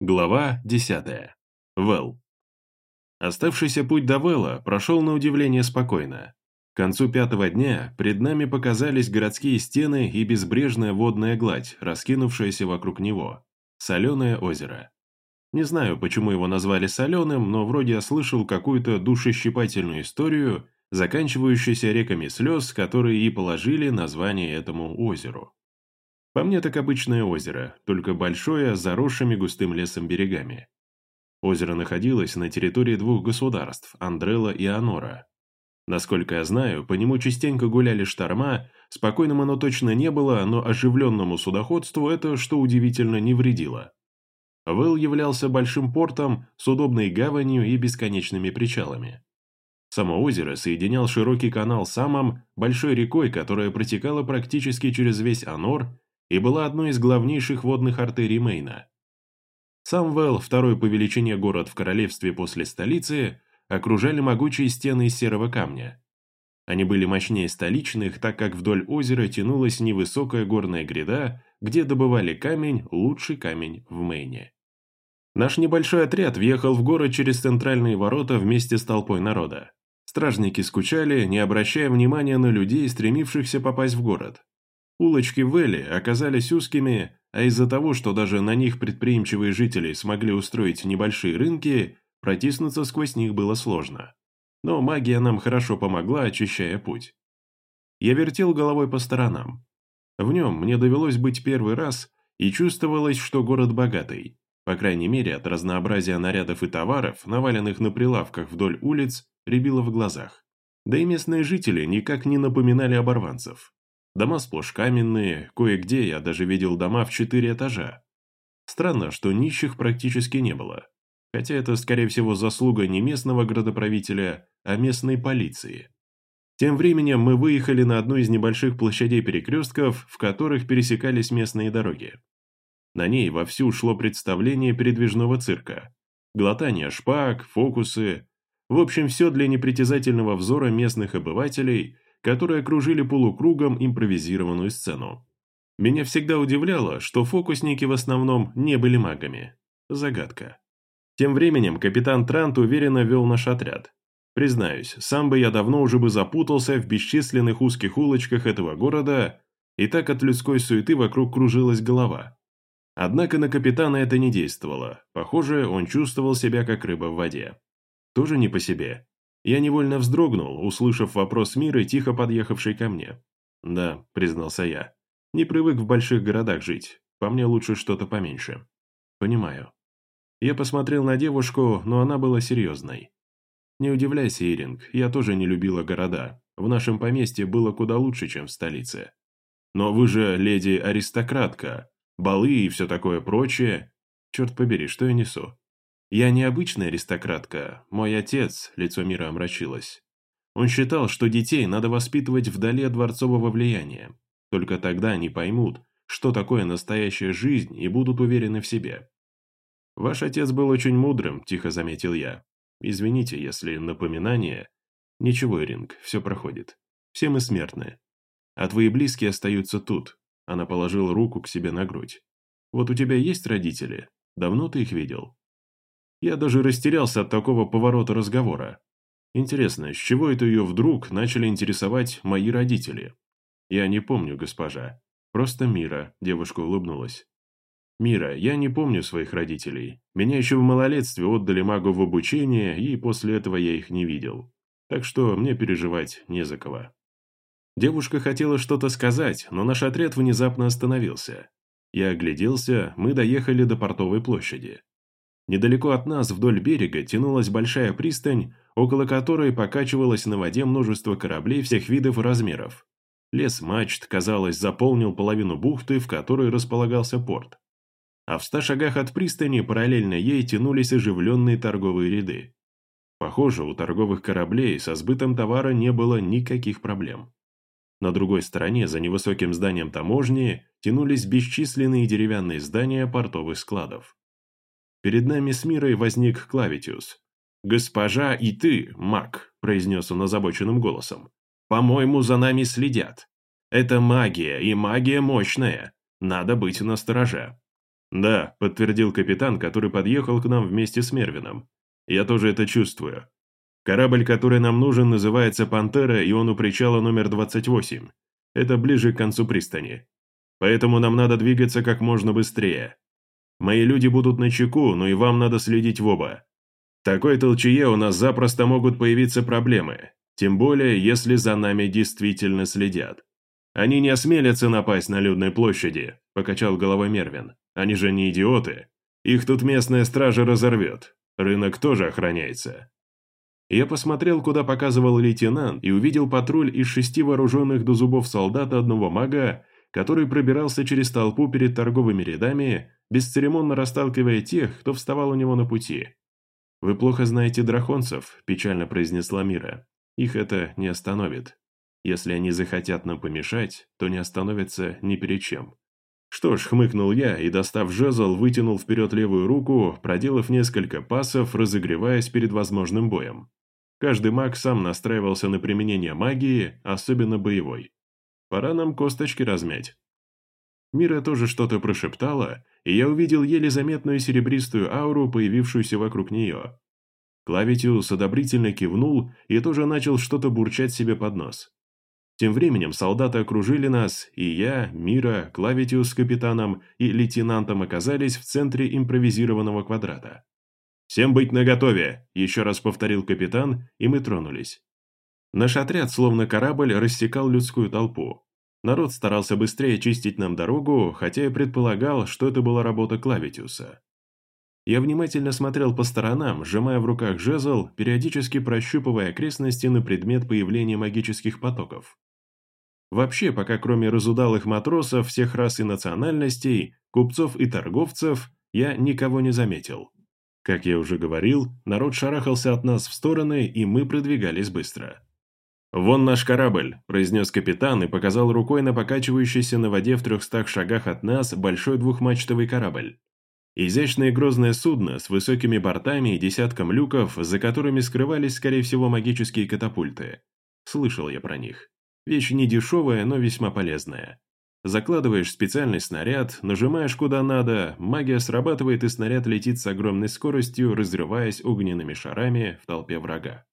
Глава 10. Вэл. Оставшийся путь до Вэлла прошел на удивление спокойно. К концу пятого дня пред нами показались городские стены и безбрежная водная гладь, раскинувшаяся вокруг него. Соленое озеро. Не знаю, почему его назвали соленым, но вроде я слышал какую-то душещипательную историю, заканчивающуюся реками слез, которые и положили название этому озеру. По мне так обычное озеро, только большое, с заросшими густым лесом берегами. Озеро находилось на территории двух государств – Андрелла и Анора. Насколько я знаю, по нему частенько гуляли шторма, спокойным оно точно не было, но оживленному судоходству это, что удивительно, не вредило. Вэлл являлся большим портом с удобной гаванью и бесконечными причалами. Само озеро соединял широкий канал с Самом, большой рекой, которая протекала практически через весь Анор и была одной из главнейших водных артерий Мейна. Самвелл, второй по величине город в королевстве после столицы, окружали могучие стены из серого камня. Они были мощнее столичных, так как вдоль озера тянулась невысокая горная гряда, где добывали камень, лучший камень в Мэйне. Наш небольшой отряд въехал в город через центральные ворота вместе с толпой народа. Стражники скучали, не обращая внимания на людей, стремившихся попасть в город. Улочки в Элли оказались узкими, а из-за того, что даже на них предприимчивые жители смогли устроить небольшие рынки, протиснуться сквозь них было сложно. Но магия нам хорошо помогла, очищая путь. Я вертел головой по сторонам. В нем мне довелось быть первый раз, и чувствовалось, что город богатый. По крайней мере, от разнообразия нарядов и товаров, наваленных на прилавках вдоль улиц, рябило в глазах. Да и местные жители никак не напоминали оборванцев. Дома сплошь каменные, кое-где я даже видел дома в четыре этажа. Странно, что нищих практически не было. Хотя это, скорее всего, заслуга не местного градоправителя, а местной полиции. Тем временем мы выехали на одну из небольших площадей перекрестков, в которых пересекались местные дороги. На ней вовсю шло представление передвижного цирка. Глотание шпаг, фокусы. В общем, все для непритязательного взора местных обывателей – которые окружили полукругом импровизированную сцену. Меня всегда удивляло, что фокусники в основном не были магами. Загадка. Тем временем капитан Трант уверенно вел наш отряд. Признаюсь, сам бы я давно уже бы запутался в бесчисленных узких улочках этого города, и так от людской суеты вокруг кружилась голова. Однако на капитана это не действовало. Похоже, он чувствовал себя как рыба в воде. Тоже не по себе. Я невольно вздрогнул, услышав вопрос Миры, тихо подъехавшей ко мне. «Да», — признался я. «Не привык в больших городах жить. По мне лучше что-то поменьше». «Понимаю». Я посмотрел на девушку, но она была серьезной. «Не удивляйся, Иринг, я тоже не любила города. В нашем поместье было куда лучше, чем в столице. Но вы же леди-аристократка, балы и все такое прочее. Черт побери, что я несу?» Я не обычная аристократка, мой отец, лицо мира омрачилось. Он считал, что детей надо воспитывать вдали дворцового влияния. Только тогда они поймут, что такое настоящая жизнь и будут уверены в себе. «Ваш отец был очень мудрым», – тихо заметил я. «Извините, если напоминание...» «Ничего, Ринг, все проходит. Все мы смертны. А твои близкие остаются тут». Она положила руку к себе на грудь. «Вот у тебя есть родители? Давно ты их видел?» Я даже растерялся от такого поворота разговора. Интересно, с чего это ее вдруг начали интересовать мои родители? Я не помню, госпожа. Просто Мира, девушка улыбнулась. Мира, я не помню своих родителей. Меня еще в малолетстве отдали магу в обучение, и после этого я их не видел. Так что мне переживать не за кого. Девушка хотела что-то сказать, но наш отряд внезапно остановился. Я огляделся, мы доехали до портовой площади. Недалеко от нас вдоль берега тянулась большая пристань, около которой покачивалось на воде множество кораблей всех видов и размеров. Лес мачт, казалось, заполнил половину бухты, в которой располагался порт. А в ста шагах от пристани параллельно ей тянулись оживленные торговые ряды. Похоже, у торговых кораблей со сбытом товара не было никаких проблем. На другой стороне, за невысоким зданием таможни, тянулись бесчисленные деревянные здания портовых складов. Перед нами с Мирой возник Клавитиус. «Госпожа и ты, маг», – произнес он озабоченным голосом. «По-моему, за нами следят. Это магия, и магия мощная. Надо быть настороже». «Да», — подтвердил капитан, который подъехал к нам вместе с Мервином. «Я тоже это чувствую. Корабль, который нам нужен, называется «Пантера», и он у причала номер 28. Это ближе к концу пристани. Поэтому нам надо двигаться как можно быстрее. Мои люди будут на чеку, но и вам надо следить в оба. В такой толчее у нас запросто могут появиться проблемы, тем более, если за нами действительно следят. Они не осмелятся напасть на людной площади, покачал головой Мервин. Они же не идиоты. Их тут местная стража разорвет. Рынок тоже охраняется. Я посмотрел, куда показывал лейтенант, и увидел патруль из шести вооруженных до зубов солдат одного мага, который пробирался через толпу перед торговыми рядами, бесцеремонно расталкивая тех, кто вставал у него на пути. «Вы плохо знаете драконцев», – печально произнесла Мира. «Их это не остановит. Если они захотят нам помешать, то не остановятся ни перед чем». Что ж, хмыкнул я и, достав жезл, вытянул вперед левую руку, проделав несколько пасов, разогреваясь перед возможным боем. Каждый маг сам настраивался на применение магии, особенно боевой. Пора нам косточки размять. Мира тоже что-то прошептала, и я увидел еле заметную серебристую ауру, появившуюся вокруг нее. Клавитиус одобрительно кивнул и тоже начал что-то бурчать себе под нос. Тем временем солдаты окружили нас, и я, Мира, Клавитиус с капитаном и лейтенантом оказались в центре импровизированного квадрата. «Всем быть наготове!» – еще раз повторил капитан, и мы тронулись. Наш отряд, словно корабль, рассекал людскую толпу. Народ старался быстрее чистить нам дорогу, хотя и предполагал, что это была работа Клавитиуса. Я внимательно смотрел по сторонам, сжимая в руках жезл, периодически прощупывая окрестности на предмет появления магических потоков. Вообще, пока кроме разудалых матросов всех рас и национальностей, купцов и торговцев, я никого не заметил. Как я уже говорил, народ шарахался от нас в стороны, и мы продвигались быстро. «Вон наш корабль», – произнес капитан и показал рукой на покачивающийся на воде в трехстах шагах от нас большой двухмачтовый корабль. Изящное грозное судно с высокими бортами и десятком люков, за которыми скрывались, скорее всего, магические катапульты. Слышал я про них. Вещь не дешевая, но весьма полезная. Закладываешь специальный снаряд, нажимаешь куда надо, магия срабатывает и снаряд летит с огромной скоростью, разрываясь огненными шарами в толпе врага.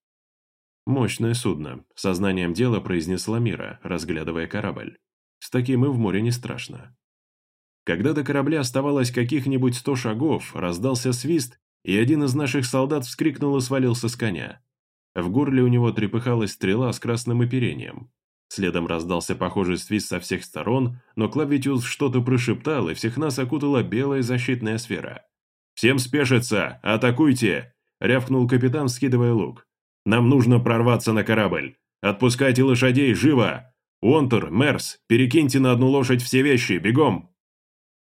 «Мощное судно», — сознанием дела произнесла Мира, разглядывая корабль. «С таким и в море не страшно». Когда до корабля оставалось каких-нибудь сто шагов, раздался свист, и один из наших солдат вскрикнул и свалился с коня. В горле у него трепыхалась стрела с красным оперением. Следом раздался похожий свист со всех сторон, но Клавитиус что-то прошептал, и всех нас окутала белая защитная сфера. «Всем спешиться! Атакуйте!» – рявкнул капитан, скидывая лук. «Нам нужно прорваться на корабль! Отпускайте лошадей, живо! Уонтер, Мерс, перекиньте на одну лошадь все вещи, бегом!»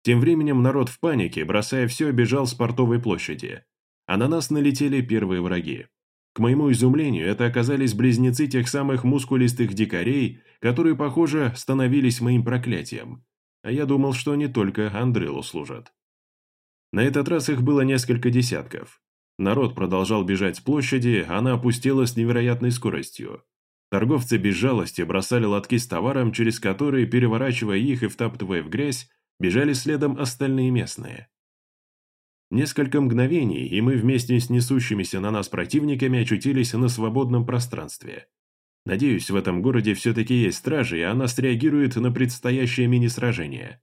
Тем временем народ в панике, бросая все, бежал с портовой площади. А на нас налетели первые враги. К моему изумлению, это оказались близнецы тех самых мускулистых дикарей, которые, похоже, становились моим проклятием. А я думал, что они только Андрелу служат. На этот раз их было несколько десятков. Народ продолжал бежать с площади, она опустела с невероятной скоростью. Торговцы без жалости бросали лотки с товаром, через которые, переворачивая их и втаптывая в грязь, бежали следом остальные местные. Несколько мгновений, и мы вместе с несущимися на нас противниками очутились на свободном пространстве. Надеюсь, в этом городе все-таки есть стражи, и она среагирует на предстоящее мини-сражение.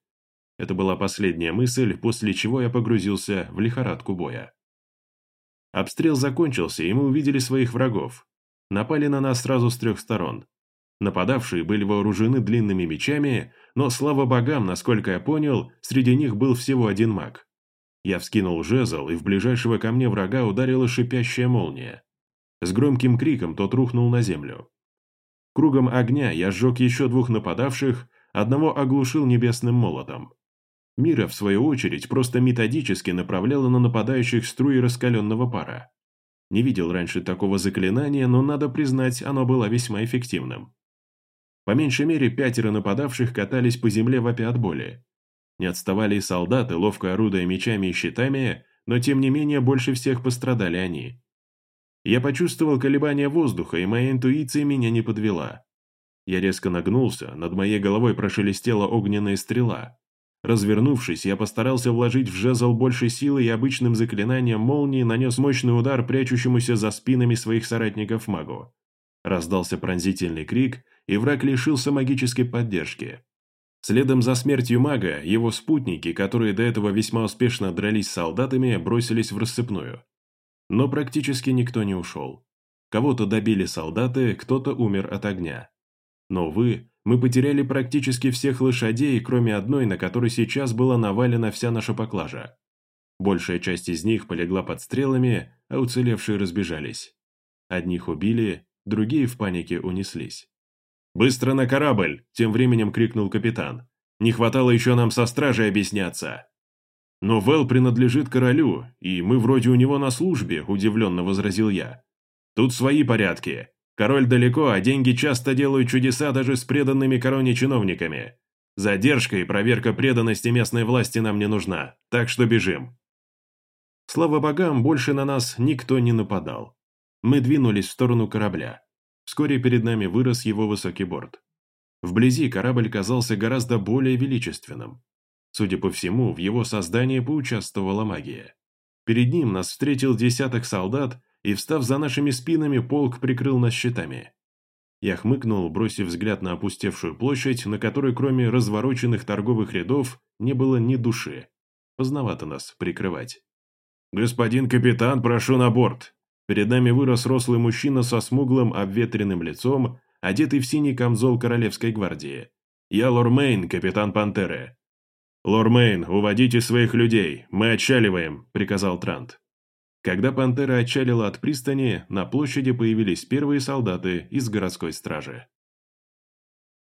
Это была последняя мысль, после чего я погрузился в лихорадку боя. Обстрел закончился, и мы увидели своих врагов. Напали на нас сразу с трех сторон. Нападавшие были вооружены длинными мечами, но, слава богам, насколько я понял, среди них был всего один маг. Я вскинул жезл, и в ближайшего ко мне врага ударила шипящая молния. С громким криком тот рухнул на землю. Кругом огня я сжег еще двух нападавших, одного оглушил небесным молотом. Мира, в свою очередь, просто методически направляла на нападающих струи раскаленного пара. Не видел раньше такого заклинания, но, надо признать, оно было весьма эффективным. По меньшей мере, пятеро нападавших катались по земле вопя от боли. Не отставали и солдаты, ловко орудуя мечами и щитами, но тем не менее больше всех пострадали они. Я почувствовал колебания воздуха, и моя интуиция меня не подвела. Я резко нагнулся, над моей головой прошелестела огненная стрела. Развернувшись, я постарался вложить в жезл больше силы и обычным заклинанием молнии нанес мощный удар прячущемуся за спинами своих соратников магу. Раздался пронзительный крик, и враг лишился магической поддержки. Следом за смертью мага, его спутники, которые до этого весьма успешно дрались с солдатами, бросились в рассыпную. Но практически никто не ушел. Кого-то добили солдаты, кто-то умер от огня. Но, вы, мы потеряли практически всех лошадей, кроме одной, на которой сейчас была навалена вся наша поклажа. Большая часть из них полегла под стрелами, а уцелевшие разбежались. Одних убили, другие в панике унеслись. «Быстро на корабль!» – тем временем крикнул капитан. «Не хватало еще нам со стражей объясняться!» «Но Вэл принадлежит королю, и мы вроде у него на службе», – удивленно возразил я. «Тут свои порядки. Король далеко, а деньги часто делают чудеса даже с преданными короне чиновниками. Задержка и проверка преданности местной власти нам не нужна, так что бежим». Слава богам, больше на нас никто не нападал. Мы двинулись в сторону корабля. Вскоре перед нами вырос его высокий борт. Вблизи корабль казался гораздо более величественным. Судя по всему, в его создании поучаствовала магия. Перед ним нас встретил десяток солдат, и, встав за нашими спинами, полк прикрыл нас щитами. Я хмыкнул, бросив взгляд на опустевшую площадь, на которой кроме развороченных торговых рядов не было ни души. Поздновато нас прикрывать. «Господин капитан, прошу на борт!» Перед нами вырос рослый мужчина со смуглым, обветренным лицом, одетый в синий камзол Королевской гвардии. «Я Лормейн, капитан Пантеры». «Лормейн, уводите своих людей, мы отчаливаем», — приказал Трант. Когда Пантера отчалила от пристани, на площади появились первые солдаты из городской стражи.